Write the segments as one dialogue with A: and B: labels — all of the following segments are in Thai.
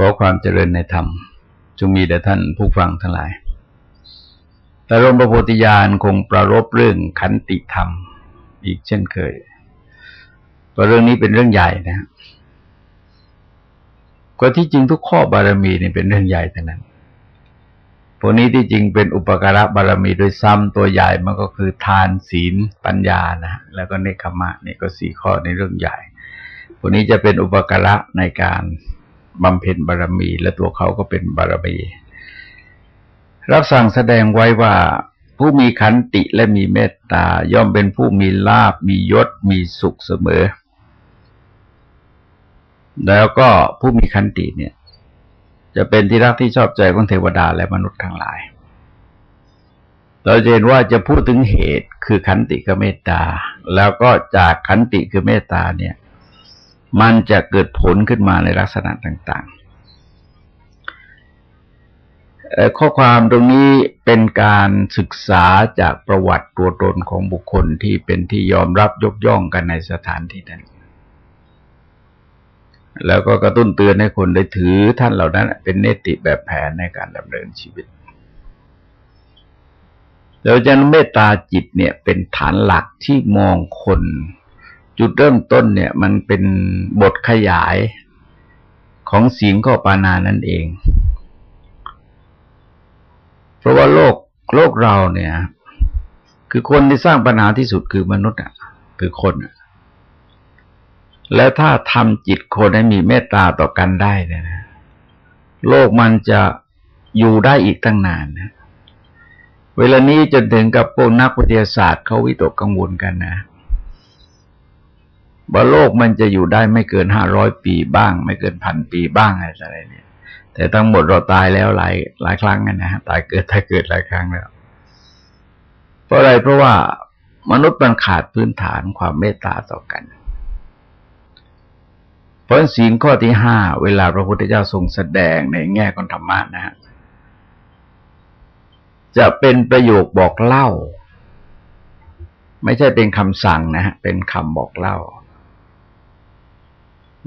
A: ขอความเจริญในธรรม จงมีแด่ท่านผู้ฟังทั้งหลาย แต่รมประโพธิญาณคงประรบเรื่องขันติธรรม อีกเช่นเคยเพราะเรื่องนี้เป็นเรื่องใหญ่นะก็ที่จริงทุกข้อบารมีนี่เป็นเรื่องใหญ่ทั้งนั้นพวกนี้ที่จริงเป็นอุปการะบารมีโดยซ้ำตัวใหญ่มันก็คือทานศีลปัญญานะ แล้วก็เนคขมะนี่ก็สี่ข้อในเรื่องใหญ่พวกนี้จะเป็นอุปการะในการ บำเพ็ญบารมี และตัวเขาก็เป็นบารมี รับสั่งแสดงไว้ว่าผู้มีขันติและมีเมตตา ย่อมเป็นผู้มีลาบมียศ มีสุขเสมอ แล้วก็ผู้มีขันติเนี่ย จะเป็นที่รักที่ชอบใจของเทวดาและมนุษย์ทั้งหลาย เราเห็นว่าจะพูดถึงเหตุคือขันติกับเมตตา แล้วก็จากขันติคือเมตตาเนี่ย มันจะเกิดผลขึ้นมาในลักษณะต่าง ๆ ข้อความตรงนี้เป็นการศึกษาจากประวัติตัวตนของบุคคลที่เป็นที่ยอมรับยกย่องกันในสถานที่นั้น แล้วก็กระตุ้นเตือนให้คนได้ถือท่านเหล่านั้น เป็นเนติแบบแผนในการดำเนินชีวิตเราจะเมตตาจิตเนี่ยเป็นฐานหลักที่มองคน จุดเริ่มต้นเนี่ยมันเป็นบทขยายของสีงข้อปานานั่นเอง เพราะว่าโลกโลกเราเนี่ย คือคนที่สร้างปัญหาที่สุดคือมนุษย์อะคือคนอะและถ้าทำจิตคนให้มีเมตตาต่อกันได้เนี่ยนะโลกมันจะอยู่ได้อีกตั้งนานนะเวลานี้จนถึงกับพวกนักวิทยาศาสตร์เขาวิตกกังวลกันนะ ว่าโลกมันจะอยู่ได้ไม่เกินห้าร้อยปีบ้าง ไม่เกินพันปีบ้างอะไรเนี่ย แต่ทั้งหมดเราตายแล้วหลายหลายครั้งกันนะฮะตายเกิดตายเกิดหลายครั้งแล้ว เพราะอะไรเพราะว่ามนุษย์มันขาดพื้นฐานความเมตตาต่อกันเพราะสิ่งข้อที่ห้าเวลาพระพุทธเจ้าทรงแสดงในแง่ของธรรมะนะฮะจะเป็นประโยคบอกเล่า ไม่ใช่เป็นคำสั่งนะฮะเป็นคำบอกเล่า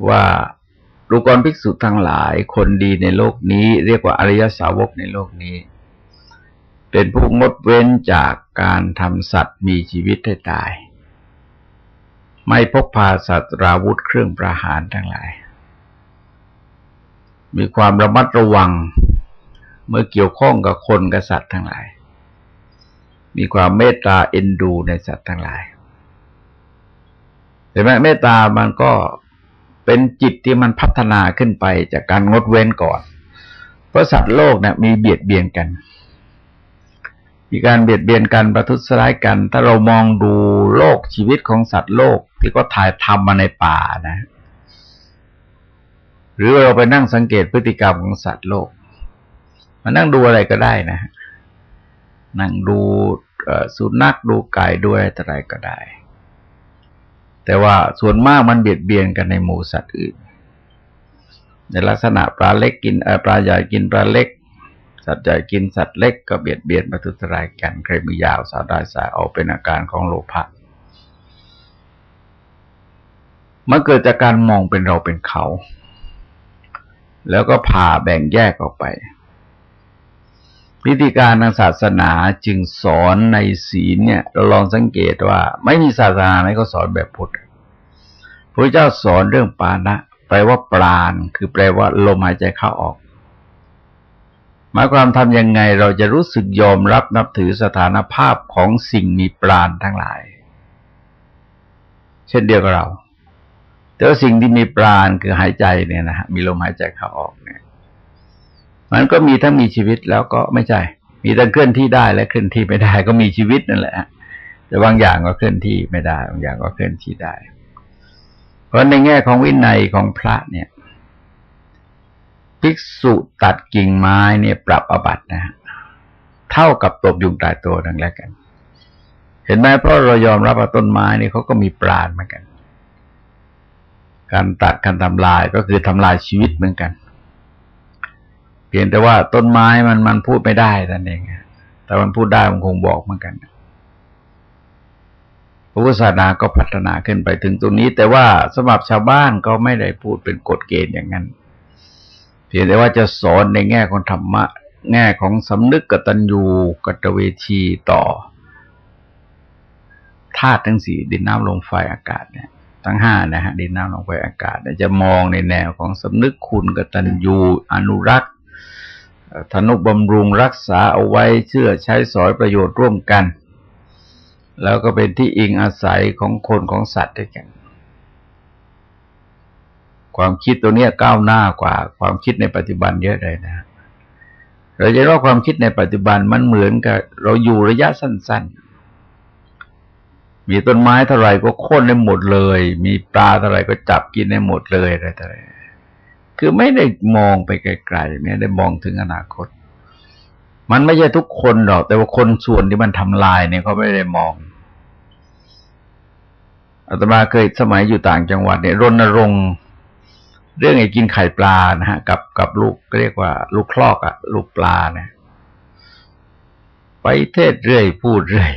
A: ว่าลูกกรภิกษุทั้งหลาย คนดีในโลกนี้ เรียกว่าอริยสาวกในโลกนี้ เป็นผู้งดเว้นจากการทำสัตว์มีชีวิตให้ตาย ไม่พกพาสัตว์ราวุธเครื่องประหารทั้งหลาย มีความระมัดระวังเมื่อเกี่ยวข้องกับคนกับสัตว์ทั้งหลาย มีความเมตตาเอ็นดูในสัตว์ทั้งหลายเห็นไหมเมตตามันก็ เป็นจิตที่มันพัฒนาขึ้นไปจากการงดเว้นก่อน เพราะสัตว์โลกเนี่ยมีเบียดเบียนกัน มีการเบียดเบียนกันประทุษร้ายกัน ถ้าเรามองดูโลกชีวิตของสัตว์โลกที่ก็ถ่ายทำมาในป่านะ หรือเราไปนั่งสังเกตพฤติกรรมของสัตว์โลก มานั่งดูอะไรก็ได้นะ นั่งดูสุนัขดูไก่ดูอะไรก็ได้ แต่ว่าส่วนมากมันเบียดเบียนกันในหมู่สัตว์อื่น ในลักษณะปลาเล็กกินปลาใหญ่กินปลาเล็ก สัตว์ใหญ่กินสัตว์เล็กก็เบียดเบียนมาทุตรายกันใครมียาวสาวได้สายออกเป็นอาการของโลภะมันเกิดจากการมองเป็นเราเป็นเขา แล้วก็ผ่าแบ่งแยกออกไป วิธีการทางศาสนาจึงสอนในศีลเนี่ย เราลองสังเกตว่า ไม่มีศาสนาไหนก็สอนแบบพุทธพระเจ้าสอนเรื่องปานะ แปลว่าปราณ คือแปลว่าลมหายใจเข้าออก หมายความทำยังไงเราจะรู้สึกยอมรับนับถือสถานภาพของสิ่งมีปราณทั้งหลาย เช่นเดียวกับเรา แต่ว่าสิ่งที่มีปราณคือหายใจเนี่ยนะฮะมีลมหายใจเข้าออกเนี่ย มันก็มีทั้งมีชีวิตแล้วก็ไม่ใช่ มีทั้งเคลื่อนที่ได้และเคลื่อนที่ไม่ได้ ก็มีชีวิตนั่นแหละแต่บางอย่างก็เคลื่อนที่ไม่ได้ บางอย่างก็เคลื่อนที่ได้ เพราะในแง่ของวินัยของพระเนี่ย ภิกษุตัดกิ่งไม้เนี่ยปรับอบัตนะเท่ากับตบยุงตายตัวดังแรกกัน เห็นไหมเพราะเรายอมรับว่าต้นไม้นี่เขาก็มีปราณเหมือนกัน การตัดการทำลายก็คือทำลายชีวิตเหมือนกัน เพียงแต่ว่าต้นไม้มันมันพูดไม่ได้นั่นเองแต่มันพูดได้มันคงบอกเหมือนกันพระพุทธศาสนาก็พัฒนาขึ้นไปถึงตรงนี้ แต่ว่าสำหรับชาวบ้านก็ไม่ได้พูดเป็นกฎเกณฑ์อย่างนั้น เพียงแต่ว่าจะสอนในแง่ของธรรมะ แง่ของสำนึกกตัญญูกตเวทีต่อธาตุทั้งสี่ดินน้ำลมไฟอากาศเนี่ยทั้งห้านะฮะดินน้ำลมไฟอากาศจะมองในแนวของสำนึกคุณกตัญญูอนุรักษ์ ธนุบำรุงรักษาเอาไว้เชื่อใช้สอยประโยชน์ร่วมกัน แล้วก็เป็นที่อิงอาศัยของคนของสัตว์ด้วยกัน ความคิดตัวนี้ก้าวหน้ากว่า ความคิดในปัจจุบันเยอะเลยนะ เราจะรู้ความคิดในปัจจุบันมันเหมือนกับ เราอยู่ระยะสั้น ๆ มีต้นไม้เท่าไรก็โค่นได้หมดเลย มีปลาเท่าไรก็จับกินได้หมดเลยอะไรต่ออะไร คือไม่ได้มองไปไกลๆไม่ได้มองถึงอนาคต มันไม่ใช่ทุกคนหรอก แต่ว่าคนส่วนที่มันทำลายเนี่ยเขาไม่ได้มองอาตมาเคยสมัยอยู่ต่างจังหวัดเนี่ยรณรงค์เรื่องไอ้กินไข่ปลานะฮะ กับกับลูกเรียกว่า ลูกคลอกอะลูกปลาเนี่ยไปเทศเรื่อยพูดเรื่อย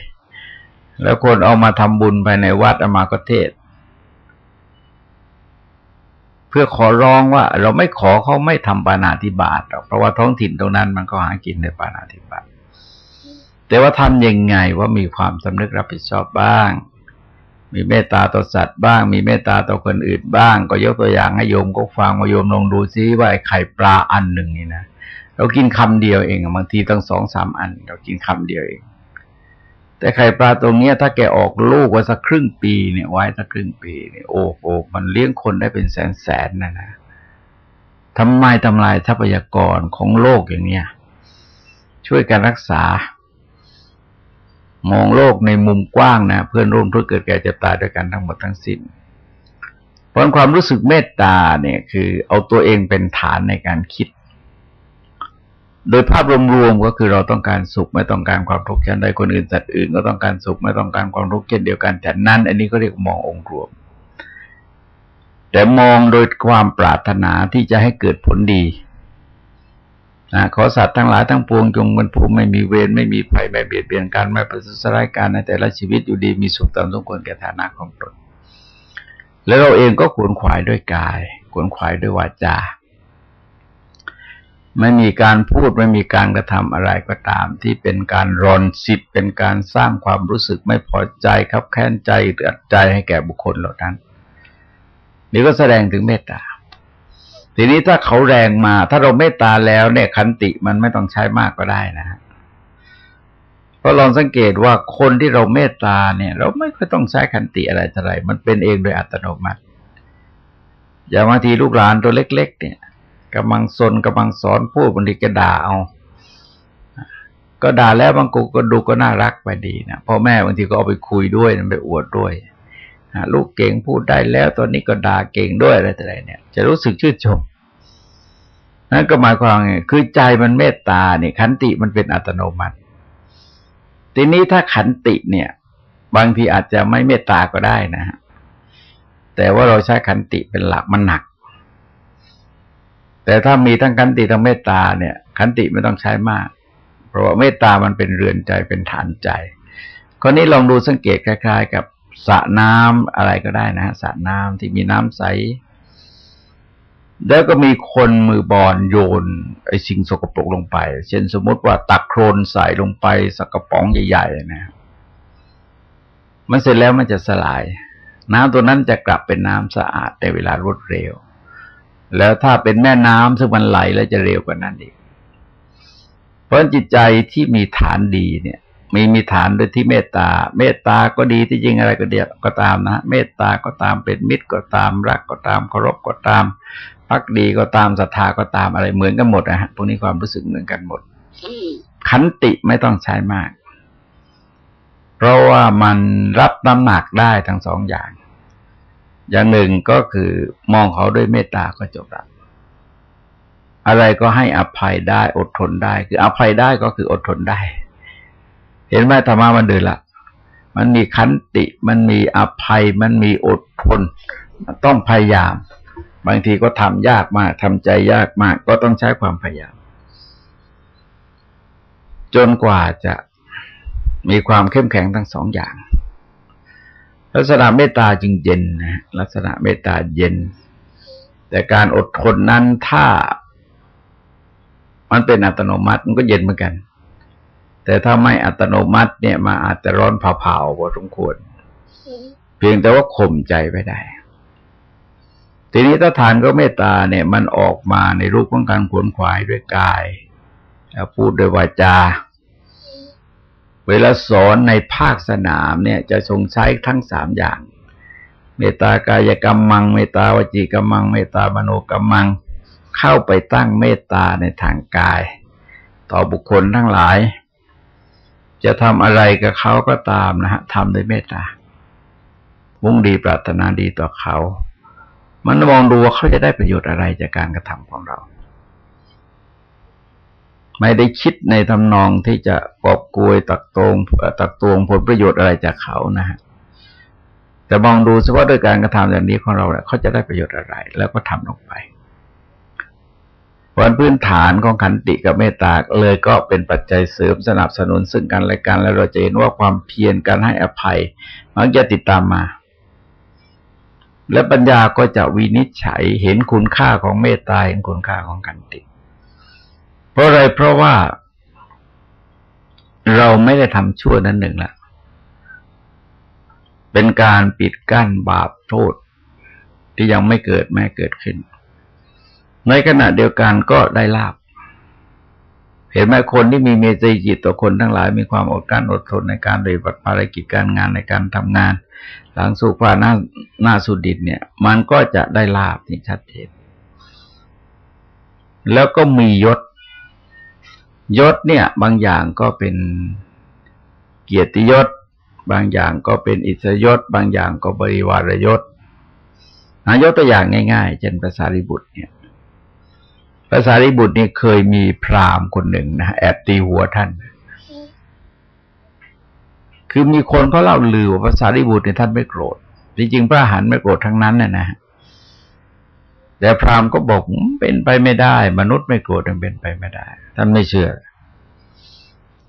A: แล้วคนเอามาทำบุญภายในวัดอามาก็เทศ พื่อขอร้องว่าเราไม่ขอเขาไม่ทำปานาธิบาตหรอกเพราะว่าท้องถิ่นตรงนั้นมันก็หากินในปานาธิบาตแต่ว่าทำยังไงว่ามีความสำนึกรับผิดชอบบ้าง มีเมตตาต่อสัตว์บ้าง มีเมตตาต่อคนอื่นบ้าง ก็ยกตัวอย่างให้โยมก็ฟังมาโยมลองดูซิว่าไอ้ไข่ปลาอันหนึ่งนี่นะเรากินคำเดียวเองบางทีตั้งสองสามอัน เรากินคำเดียวเอง แต่ไข่ปลาตรงเนี้ย ถ้าแกออกลูกไว้สักครึ่งปีเนี่ยไว้สักครึ่งปีเนี่ยโอ้โหมันเลี้ยงคนได้เป็นแสนแสนนะนะทำไมทำลายทรัพยากรของโลกอย่างเนี้ยช่วยกันรักษา มองโลกในมุมกว้างนะเพื่อนร่วมทุกข์เกิดแก่เจ็บตายด้วยกันทั้งหมดทั้งสิ้นเพราะความรู้สึกเมตตาเนี่ย คือเอาตัวเองเป็นฐานในการคิด โดยภาพรวมๆก็คือเราต้องการสุขไม่ต้องการความทุกข์เช่นใดคนอื่นสัตว์อื่นก็ต้องการสุขไม่ต้องการความทุกข์เช่นเดียวกันแต่นั้น อันนี้ก็เรียกมององค์รวม แต่มองโดยความปรารถนาที่จะให้เกิดผลดีนะขอสัตว์ทั้งหลายทั้งปวงจงเป็นผู้ไม่มีเวรไม่มีภัยไม่เบียดเบียนกันไม่ประทุษร้ายกันในแต่ละชีวิตอยู่ดีมีสุขตามสมควรแก่ฐานะของตนแล้วเราเองก็ขวนขวายด้วยกาย ขวนขวายด้วยวาจา ไม่มีการพูดไม่มีการกระทำอะไรก็ตาม ที่เป็นการรอนสิทธิ์เป็นการสร้างความรู้สึกไม่พอใจครับแค้นใจเดือดใจให้แก่บุคคลเหล่านั้นนี่ก็แสดงถึงเมตตาทีนี้ถ้าเขาแรงมา ถ้าเราเมตตาแล้วเนี่ยขันติมันไม่ต้องใช้มากก็ได้นะเพราะลองสังเกตว่าคนที่เราเมตตาเนี่ย เราไม่ค่อยต้องใช้ขันติอะไรเท่าไรมันเป็นเองโดยอัตโนมัติ อย่างบางทีลูกหลานตัวเล็ก ๆ เนี่ย กำลังสนกำลังสอนพูดบางทีก็ด่าเอา ก็ด่าแล้วบางกูก็ดูก็น่ารักไปดีนะพ่อแม่บางทีก็เอาไปคุยด้วยไปอวดด้วยลูกเก่งพูดได้แล้ว ตอนนี้ก็ด่าเก่งด้วยอะไรแต่ไรเนี่ย จะรู้สึกชื่นชมนั่นก็หมายความไงคือใจมันเมตตาเนี่ยขันติมันเป็นอัตโนมัติ ทีนี้ถ้าขันติเนี่ย บางทีอาจจะไม่เมตตาก็ได้นะฮะแต่ว่าเราใช้ขันติเป็นหลักมันหนัก แต่ถ้ามีทั้งขันติทั้งเมตตาเนี่ย ขันติไม่ต้องใช้มาก เพราะว่าเมตตามันเป็นเรือนใจเป็นฐานใจคนนี้ลองดูสังเกตคล้าย ๆ กับสระน้ำอะไรก็ได้นะสระน้ำที่มีน้ำใส แล้วก็มีคนมือบอลโยนไอ้สิ่งสกปรกลงไป เช่นสมมติว่าตักโครนใส่ลงไปสักกระป๋องใหญ่ๆนะมันเสร็จแล้วมันจะสลาย น้ำตัวนั้นจะกลับเป็นน้ำสะอาดในเวลารวดเร็ว แล้วถ้าเป็นแม่น้ำซึ่งมันไหลแล้วจะเร็วกว่านั้นอีก เพราะจิตใจที่มีฐานดีเนี่ย มีมีฐานด้วยที่เมตตา เมตตาก็ดีที่จริงอะไรก็เดียวก็ตามนะเมตตาก็ตามเป็นมิตรก็ตามรักก็ตามเคารพก็ตามพักดีก็ตามศรัทธาก็ตามอะไรเหมือนกันหมดนะฮะพวกนี้ความรู้สึกเหมือนกันหมดขันติไม่ต้องใช้มาก เพราะว่ามันรับน้ำหนักได้ทั้งสองอย่าง อย่างหนึ่งก็คือมองเขาด้วยเมตตาก็จบละอะไรก็ให้อภัยได้อดทนได้ คืออภัยได้ก็คืออดทนได้ เห็นไหมธรรมะมันเดินละมันมีขันติมันมีอภัย มันมีอดทนมันต้องพยายาม บางทีก็ทำยากมากทำใจยากมาก ก็ต้องใช้ความพยายาม จนกว่าจะมีความเข้มแข็งทั้งสองอย่าง ลักษณะเมตตาจึงเย็นนะลักษณะเมตตาเย็น แต่การอดทนนั้นถ้า มันเป็นอัตโนมัติมันก็เย็นเหมือนกัน แต่ถ้าไม่อัตโนมัติเนี่ยมาอาจจะร้อนเผาๆพอสมควร เพียงแต่ว่าข่มใจไว้ได้ ทีนี้ถ้าทานก็เมตตาเนี่ยมันออกมาในรูปของการขวนขวายด้วยกายแล้วพูดด้วยวาจา เวลาสอนในภาคสนามเนี่ย จะทรงใช้ทั้งสามอย่าง เมตตากายกรรมมัง เมตตาวจีกรรมัง เมตตามโนกรรมัง เข้าไปตั้งเมตตาในทางกาย ต่อบุคคลทั้งหลาย จะทำอะไรกับเขาก็ตามนะฮะทำด้วยเมตตามุ่งดีปรารถนาดีต่อเขา มันมองดูว่าเขาจะได้ประโยชน์อะไรจากการกระทำของเรา ไม่ได้คิดในทำนองที่จะกอบกวยตักตรงตักตวงผลประโยชน์อะไรจากเขานะฮะแต่มองดูเฉพาะด้วยการกระทำอย่างนี้ของเราเขาจะได้ประโยชน์อะไร แล้วก็ทำลงไปวันพื้นฐานของขันติกับเมตตาเลยก็เป็นปัจจัยเสริมสนับสนุนซึ่งกันและกัน แล้วเราจะเห็นว่าความเพียรการให้อภัย มักจะติดตามมา และปัญญาก็จะวินิจฉัยเห็นคุณค่าของเมตตาเห็นคุณค่าของขันติ เพราะอะไรเพราะว่า เราไม่ได้ทำชั่วนั้นหนึ่งละเป็นการปิดกั้นบาปโทษ ที่ยังไม่เกิดแม้เกิดขึ้น ในขณะเดียวกันก็ได้ลาบเห็นไหมคนที่มีเมตตาจิตต่อคนทั้งหลายมีความอดกั้นอดทนในการปฏิบัติภารกิจการงานในการทำงาน หลังสู่ควาหน้าหน้าสุดิตเนี่ย มันก็จะได้ลาบที่ชัดเจนแล้วก็มียศ ยศเนี่ย บางอย่างก็เป็นเกียรติยศ บางอย่างก็เป็นอิสยศ บางอย่างก็บริวารยศนายกตัวอย่างง่ายๆ เช่นภาษาริบุตรเนี่ยภาษาริบุตรนี่เคยมีพราหมณ์คนหนึ่งนะแอบตีหัวท่าน คือมีคนเขาเล่าลือว่าภาษาริบุตรเนี่ยท่านไม่โกรธจริงๆพระหันไม่โกรธทั้งนั้นน่ะนะ แต่พราหมณ์ก็บอกเป็นไปไม่ได้ มนุษย์ไม่โกรธมันเป็นไปไม่ได้ท่านไม่เชื่อ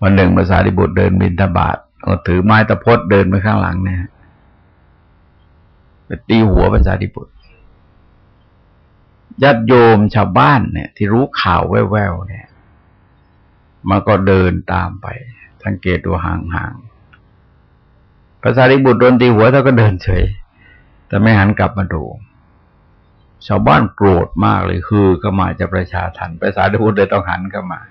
A: วันหนึ่งภาษาริบุตรเดินบินทบาทถือไม้ตะพดเดินไปข้างหลังเนี่ยไปตีหัวภาษาริบุตรญาติโยมชาวบ้านเนี่ย ที่รู้ข่าวแว่วๆเนี่ยมันก็เดินตามไป สังเกตดูห่างๆภาษาริบุตรโดนตีหัวเท่าก็เดินเฉย แต่ไม่หันกลับมาดู ชาวบ้านโกรธมากเลยคือก็มาจะประชาทันภาษาริบุเลยต้องหันเข้ามา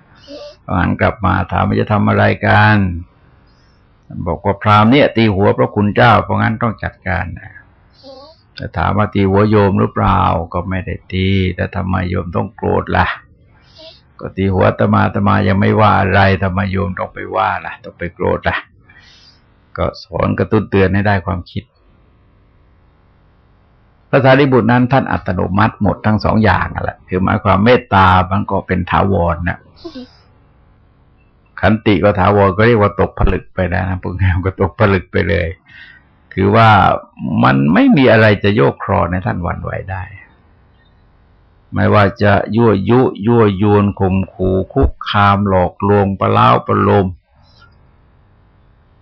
A: ต้องหันกลับมาถามว่าจะทำอะไรกันบอกว่าพรามเนี่ยตีหัวพระคุณเจ้า เพราะงั้นต้องจัดการนะแต่ถามว่าตีหัวโยมหรือเปล่าก็ไม่ได้ตีแต่ทำไมโยมต้องโกรธล่ะ ก็ตีหัวตมาตมายังไม่ว่าอะไรทำไมโยมต้องไปว่าล่ะ ต้องไปโกรธล่ะ ก็สอนกระตุ้นเตือนให้ได้ความคิด ระสารีบุตรนั้นท่านอัตโนมัติหมดทั้งสองอย่างแหละคือหมายความเมตตามันก็เป็นถาวรนะขันติก็ถาวรก็เรียกว่าตกผลึกไปนะพวกนี้ก็ตกผลึกไปเลย คือว่ามันไม่มีอะไรจะโยกครอในท่านวันไหวได้ ไม่ว่าจะยั่วยุยั่วยวนข่มขู่คุกคามหลอกลวงประล้าประโลม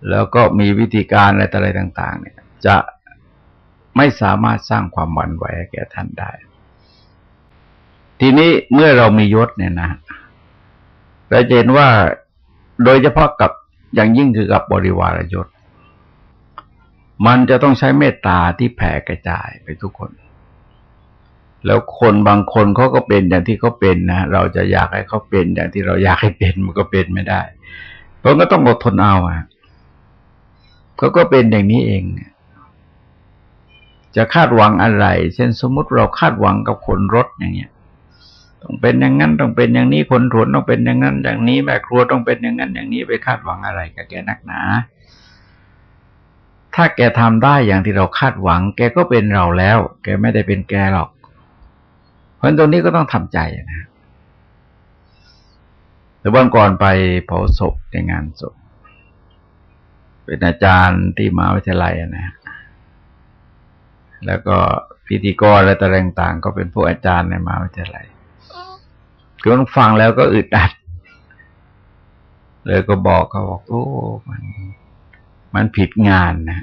A: แล้วก็มีวิธีการอะไรต่อะไรต่าง ๆ เนี่ย จะ ไม่สามารถสร้างความหวั่นไหวแก่ท่านได้ ทีนี้เมื่อเรามียศเนี่ยนะเราเห็นว่าโดยเฉพาะกับอย่างยิ่งคือกับบริวารยศ มันจะต้องใช้เมตตาที่แผ่กระจายไปทุกคน แล้วคนบางคนเขาก็เป็นอย่างที่เขาเป็นนะเราจะอยากให้เขาเป็นอย่างที่เราอยากให้เป็นมันก็เป็นไม่ได้เพราะก็ต้องอดทนเอาอะเขาก็เป็นอย่างนี้เอง จะคาดหวังอะไร เช่นสมมุติเราคาดหวังกับคนรถอย่างเงี้ย ต้องเป็นอย่างนั้นต้องเป็นอย่างนี้คนถวนต้องเป็นอย่างนั้น อย่างนี้แม่ครัวต้องเป็นอย่างนั้น อย่างนี้ไปคาดหวังอะไรกับแกนักหนา ถ้าแกทำได้อย่างที่เราคาดหวัง แกก็เป็นเราแล้ว แกไม่ได้เป็นแกหรอก เพราะตรงนี้ก็ต้องทำใจนะแต่วันก่อนไปเผาศพในงานศพเป็นอาจารย์ที่มหาวิทยาลัยนะ แล้วก็พิธีกรและตะแรงต่างก็เป็นผู้อาจารย์ในมหาวิทยาลัยคือฟังแล้วก็อึดอัด เลยก็บอกเขาบอก โอ้ มัน มันผิดงานนะ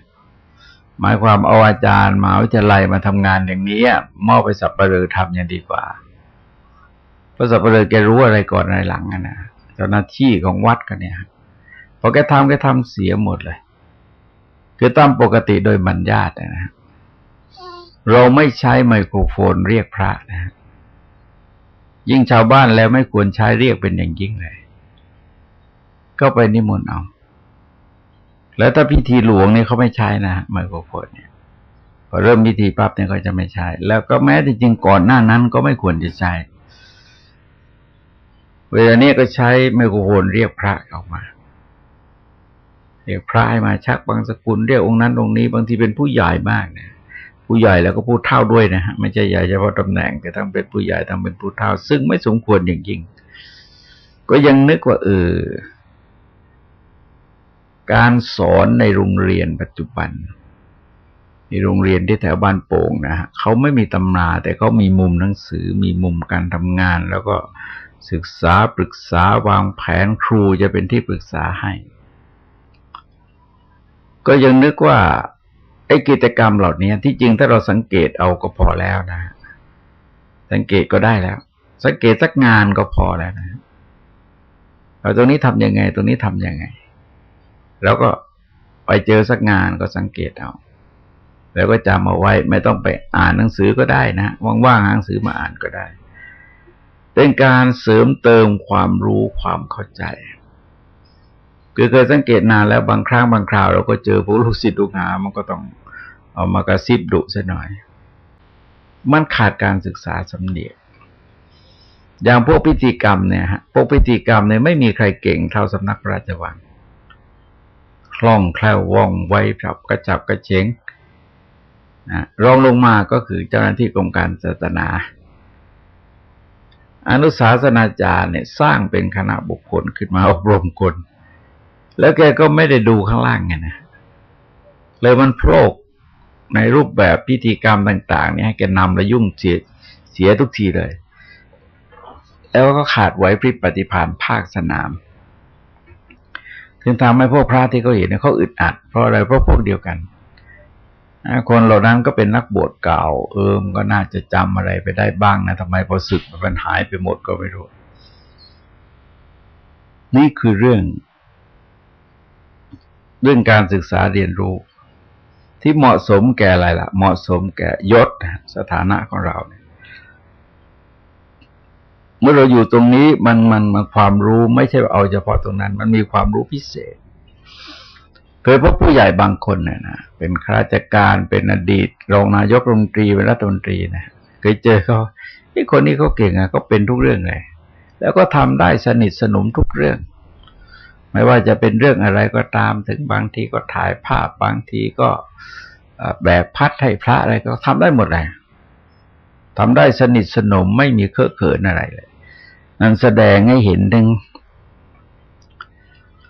A: หมายความเอาอาจารย์มาวิทยาลัยมาทำงานอย่างนี้มอบไปสับปะเรือทำยังดีกว่าแกระสับปะเลอแกรู้อะไรก่อนอะไรหลังนะเจ้าหน้าที่ของวัดกันเนี่ยพอแกทำแกทำเสียหมดเลย คือตามปกติโดยบัญญัตินะ เราไม่ใช้ไมโครโฟนเรียกพระนะ ยิ่งชาวบ้านแล้วไม่ควรใช้เรียกเป็นอย่างยิ่งเลย ก็ไปนิมนต์เอา แล้วถ้าพิธีหลวงเนี่ยเขาไม่ใช้นะไมโครโฟนเนี่ยพอเริ่มพิธีปั๊บเนี่ยก็จะไม่ใช้แล้วก็แม้จริงๆก่อนหน้านั้นก็ไม่ควรจะใช้เวลานี้ก็ใช้ไมโครโฟนเรียกพระออกมาเรียกพระให้มาชักบางสกุลเรียกองค์นั้นองค์นี้ บางทีเป็นผู้ใหญ่มากเนี่ย ผู้ใหญ่แล้วก็ผู้เท่าด้วยนะฮะไม่ใช่ใหญ่เฉพาะตำแหน่ง แต่ทั้งเป็นผู้ใหญ่ทั้งเป็นผู้เท่า ซึ่งไม่สมควรอย่างยิ่ง ก็ยังนึกว่าเออการสอนในโรงเรียนปัจจุบันในโรงเรียนที่แถวบ้านโป่งนะฮะเขาไม่มีตำราแต่เขามีมุมหนังสือมีมุมการทำงาน แล้วก็ศึกษาปรึกษาวางแผนครูจะเป็นที่ปรึกษาให้ ก็ยังนึกว่า ไอ้กิจกรรมเหล่านี้ที่จริงถ้าเราสังเกตเอาก็พอแล้วนะ สังเกตก็ได้แล้ว สังเกตสักงานก็พอแล้วนะเราตรงนี้ทำยังไง ตรงนี้ทำยังไง แล้วก็ไปเจอสักงานก็สังเกตเอา แล้วก็จำเอาไว้ไม่ต้องไปอ่านหนังสือก็ได้นะว่างๆหนังสือมาอ่านก็ได้ เป็นการเสริมเติมความรู้ความเข้าใจ คือเคยสังเกตนานแล้วบางครั้งบางคราวเราก็เจอผู้ลูกศิษย์ลูกหา มันก็ต้องเอามากระซิบดุซะหน่อย มันขาดการศึกษาสำเนียกอย่างพวกพิธีกรรมเนี่ยฮะพวกพิธีกรรมเนี่ยไม่มีใครเก่งเท่าสำนักราชวังคล่องแคล่วว่องไวจับกระจับกระเฉงนะรองลงมาก็คือเจ้าหน้าที่กรมการศาสนา อนุสาสนาจารย์เนี่ยสร้างเป็นคณะบุคคลขึ้นมาอบรมคน แล้วแกก็ไม่ได้ดูข้างล่างไงนะเลยมันโผล่ในรูปแบบพิธีกรรมต่าง ๆ เนี่ยแกนำและยุ่งเสียเสียทุกทีเลย แล้วก็ขาดไว้พริบปฏิพานภาคสนามถึงทำให้พวกพระที่เขาเห็นเขาอึดอัด เพราะอะไรเพราะพวกเดียวกันคนเหล่านั้นก็เป็นนักบวชเก่า เอิมก็น่าจะจำอะไรไปได้บ้างนะทำไมพอศึกมันหายไปหมดก็ไม่รู้ นี่คือเรื่อง เรื่องการศึกษาเรียนรู้ ที่เหมาะสมแก่อะไรล่ะ เหมาะสมแก่ยศสถานะของเราเนี่ยเมื่อเราอยู่ตรงนี้มันมันมันความรู้ไม่ใช่เอาเฉพาะตรงนั้น มันมีความรู้พิเศษเคยพบผู้ใหญ่บางคนเนี่ยนะเป็นข้าราชการเป็นอดีตรองนายกรัฐมนตรีเป็นรัฐมนตรีนะเคยเจอเขาไอ้คนนี้เขาเก่งอะเขาเป็นทุกเรื่องเลยแล้วก็ทำได้สนิทสนมทุกเรื่อง ไม่ว่าจะเป็นเรื่องอะไรก็ตาม ถึงบางทีก็ถ่ายภาพบางทีก็แบบพัดให้พระอะไรก็ทำได้หมดเลยทำได้สนิทสนมไม่มีเคอะเขินอะไรเลยนั่นแสดงให้เห็นถึง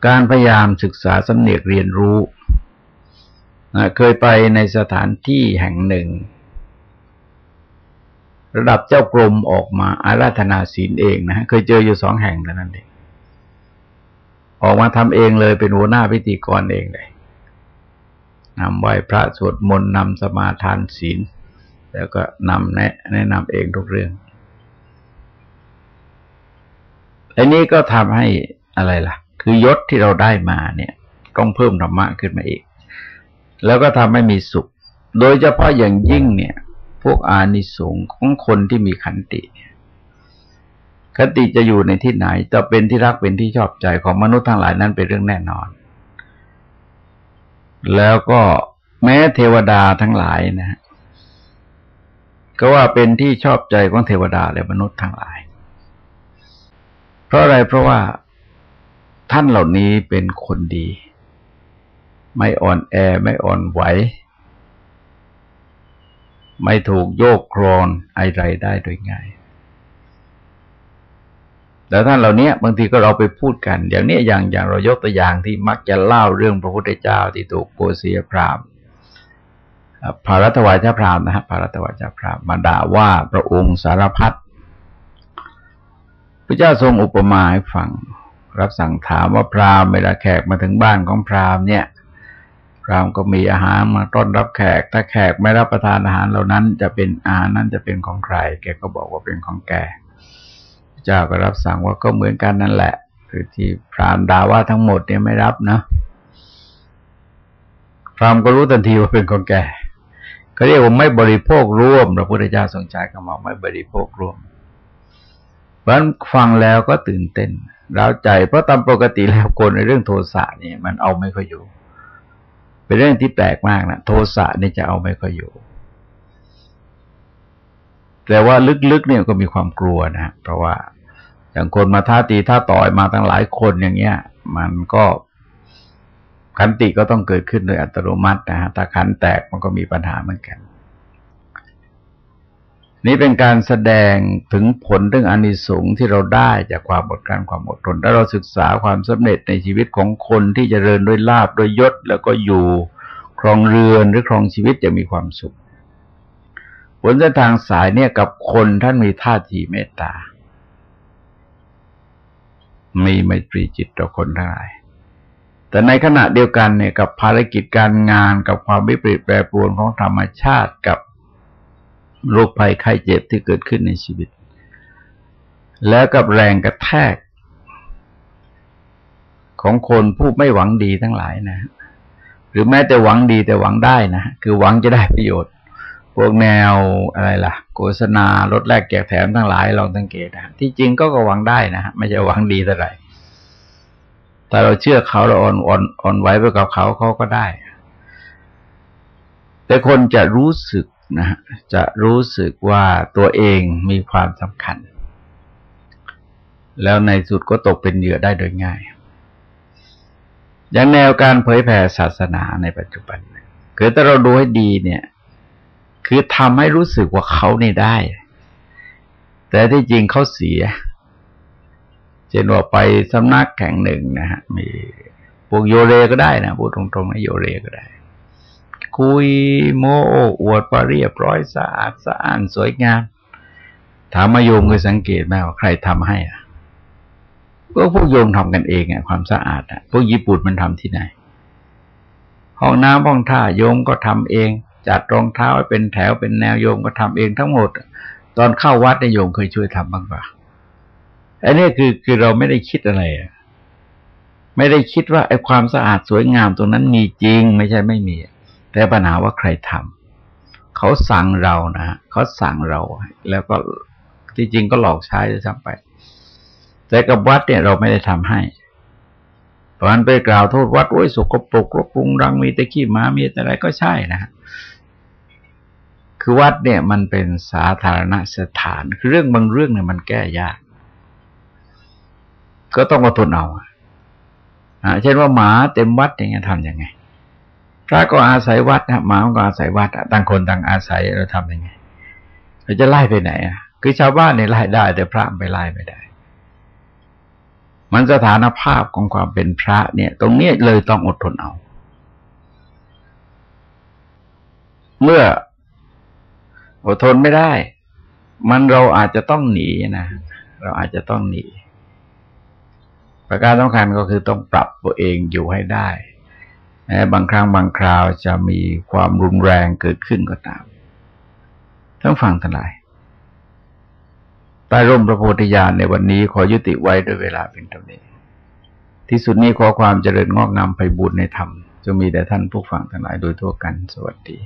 A: การพยายามศึกษาสำเนียกเรียนรู้ เคยไปในสถานที่แห่งหนึ่ง ระดับเจ้ากรมออกมาอาราธนาศีลเองนะเคยเจออยู่สองแห่งแล้วนั่นเอง ออกมาทำเองเลยเป็นหัวหน้าพิธีกรเองเลยนำไหว้พระสวดมนต์นำสมาทานศีล แล้วก็นำแนะแนะนำเองทุกเรื่อง อันนี้ก็ทำให้อะไรล่ะ คือยศที่เราได้มาเนี่ย ต้องเพิ่มธรรมะขึ้นมาอีก แล้วก็ทำให้มีสุข โดยเฉพาะอย่างยิ่งเนี่ย พวกอานิสงส์ของคนที่มีขันติขัน คติจะอยู่ในที่ไหนจะเป็นที่รักเป็นที่ชอบใจของมนุษย์ทั้งหลายนั้นเป็นเรื่องแน่นอน แล้วก็แม้เทวดาทั้งหลายนะ ก็ว่าเป็นที่ชอบใจของเทวดาและมนุษย์ทั้งหลาย เพราะอะไรเพราะว่าท่านเหล่านี้เป็นคนดี ไม่อ่อนแอไม่อ่อนไหว ไม่ถูกโยกครอนอะไรได้โดยง่าย แต่ท่านเหล่านี้บางทีก็เราไปพูดกัน อย่างนี้อย่างอย่างเรายกตัวอย่างที่มักจะเล่าเรื่องพระพุทธเจ้าที่ถูกโกเสียพรามพระรัตวายเจ้าพรามนะฮะพระรัตวายเจ้าพรามมาด่าว่าพระองค์สารพัดพระเจ้าทรงอุปมาให้ฟัง รับสั่งถามว่าพราหมณ์เวลาแขกมาถึงบ้านของพราหมณ์เนี่ย พราหมณ์ก็มีอาหารมาต้อนรับแขก ถ้าแขกไม่รับประทานอาหารเหล่านั้นจะเป็นอาหารนั้นจะเป็นของใคร แกก็บอกว่าเป็นของแก เจ้าก็รับสั่งว่าก็เหมือนกันนั่นแหละ คือที่พรามด่าว่าทั้งหมดเนี่ยไม่รับนะพรามก็รู้ทันทีว่าเป็นคนแก่เขาเรียกว่าไม่บริโภคร่วมพระพุทธเจ้าทรงใช้คำว่าไม่บริโภคร่วม เพราะฟังแล้วก็ตื่นเต้นร้าวใจเพราะตามปกติแล้วคนในเรื่องโทสะนี่มันเอาไม่ค่อยอยู่ เป็นเรื่องที่แปลกมากนะโทสะนี่จะเอาไม่ค่อยอยู่ แต่ว่าลึกๆเนี่ยก็มีความกลัวนะเพราะว่าอย่างคนมาท่าตีท่าต่อยมาตั้งหลายคนอย่างเงี้ย มันก็ขันติก็ต้องเกิดขึ้นโดยอัตโนมัตินะฮะถ้าขันแตกมันก็มีปัญหาเหมือนกัน นี่เป็นการแสดงถึงผลเรื่องอานิสงส์ที่เราได้จากความอดกลั้นความอดทนถ้าเราศึกษาความสำเร็จในชีวิตของคนที่จเจริญด้วยลาบด้วยยศ แล้วก็อยู่ครองเรือนหรือครองชีวิตจะมีความสุข ผลเส้นทางสายเนี่ยกับคนท่านมีท่าทีเมตตา มีไมตรีจิตต่อคนทั้งหลาย แต่ในขณะเดียวกันเนี่ยกับภารกิจการงานกับความวิปริตแปรปรวนของธรรมชาติกับโรคภัยไข้เจ็บที่เกิดขึ้นในชีวิต แล้วกับแรงกระแทก ของคนผู้ไม่หวังดีทั้งหลายนะ หรือแม้แต่หวังดีแต่หวังได้นะ คือหวังจะได้ประโยชน์ พวกแนวอะไรล่ะโฆษณาลดแลกแจกแถมทั้งหลายลองสังเกตนะที่จริงก็ก็หวังได้นะไม่ใช่หวังดีเท่าไหร่แต่เราเชื่อเขาเราอ่อนอ่อนอ่อนไหวไปกับเขาเขาก็ได้ แต่คนจะรู้สึกนะจะรู้สึกว่าตัวเองมีความสำคัญ แล้วในสุดก็ตกเป็นเหยื่อได้โดยง่าย อย่างแนวการเผยแผ่ศาสนาในปัจจุบันคือถ้าเราดูให้ดีเนี่ย คือทำให้รู้สึกว่าเขานี่ได้ แต่ที่จริงเขาเสียเช่นว่าไปสำนักแห่งหนึ่งนะฮะมีพวกโยเรก็ได้นะพูดตรงๆนะโยเรก็ได้ คุยโมโออวดว่าเรียบร้อยสะอาดสะอ้านสวยงาม ถามมาโยมเคยสังเกตไหมว่าใครทำให้อะก็พวกโยมทำกันเองอะความสะอาดอะพวกญี่ปุ่นมันทำที่ไหน ห้องน้ำห้องท่าโยมก็ทำเอง จัดรองเท้าให้เป็นแถวเป็นแนวโยมก็ทำเองทั้งหมด ตอนเข้าวัดในโยมเคยช่วยทำบ้างปะอันนี้คือคือเราไม่ได้คิดอะไรไม่ได้คิดว่าไอ้ความสะอาดสวยงามตรงนั้นมีจริง ไม่ใช่ไม่มี แต่ปัญหาว่าใครทำเขาสั่งเรานะเขาสั่งเรา แล้วก็จริงก็หลอกใช้จะซ้ำไป แต่กับวัดเนี่ยเราไม่ได้ทำให้ เพราะนั้นไปกล่าวโทษวัดโอ้ยสกปรกรกรุงรังมีแต่ขี้หมามีแต่อะไรก็ใช่นะคือวัดเนี่ยมันเป็นสาธารณสถาน คือเรื่องบางเรื่องเนี่ยมันแก้ยาก ก็ต้องอดทนเอาอ่าเช่นว่าหมาเต็มวัดอย่างเงี้ยทำยังไงพระก็อาศัยวัดนะหมาก็อาศัยวัดต่างคนต่างอาศัยเราทำยังไง เราจะไล่ไปไหนอะ คือชาวบ้านเนี่ยไล่ได้ แต่พระไปไล่ไม่ได้ มันสถานภาพของความเป็นพระเนี่ย ตรงนี้เลยต้องอดทนเอา เมื่ออดทนไม่ได้ มันเราอาจจะต้องหนีนะ เราอาจจะต้องหนี ประการสำคัญก็คือต้องปรับตัวเองอยู่ให้ได้บางครั้งบางคราวจะมีความรุนแรงเกิดขึ้นก็ตามต้องฟังทั้งหลาย ใต้ร่มพระโพธิญาณในวันนี้ขอยุติไว้ด้วยเวลาเป็นเท่านี้ ที่สุดนี้ขอความเจริญงอกงามไปบุญในธรรมจะมีแด่ท่านผู้ฟังทั้งหลายโดยทั่วกันสวัสดี